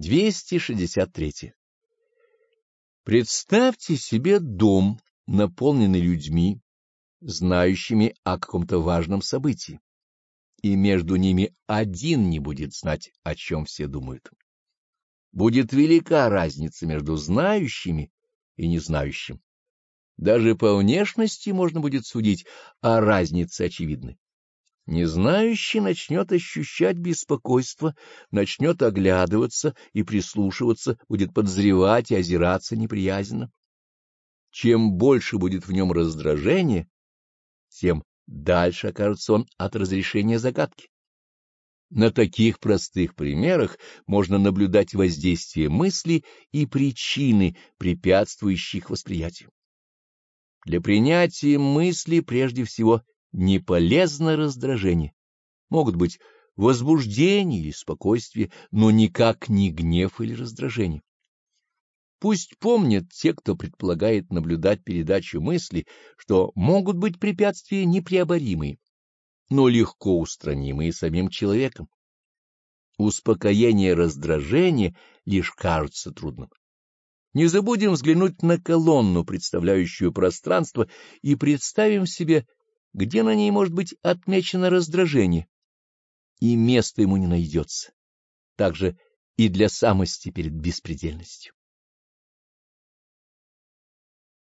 263. Представьте себе дом, наполненный людьми, знающими о каком-то важном событии, и между ними один не будет знать, о чем все думают. Будет велика разница между знающими и незнающим. Даже по внешности можно будет судить о разнице очевидной. Незнающий начнет ощущать беспокойство, начнет оглядываться и прислушиваться, будет подозревать и озираться неприязненно. Чем больше будет в нем раздражения, тем дальше окажется он от разрешения загадки. На таких простых примерах можно наблюдать воздействие мысли и причины, препятствующих восприятию. Для принятия мысли прежде всего не полезно раздражение. Могут быть возбуждение или спокойствие, но никак не гнев или раздражение. Пусть помнят те, кто предполагает наблюдать передачу мысли, что могут быть препятствия непреоборимые, но легко устранимые самим человеком. Успокоение раздражения лишь кажется трудным. Не забудем взглянуть на колонну, представляющую пространство, и представим себе где на ней может быть отмечено раздражение, и места ему не найдется. Также и для самости перед беспредельностью.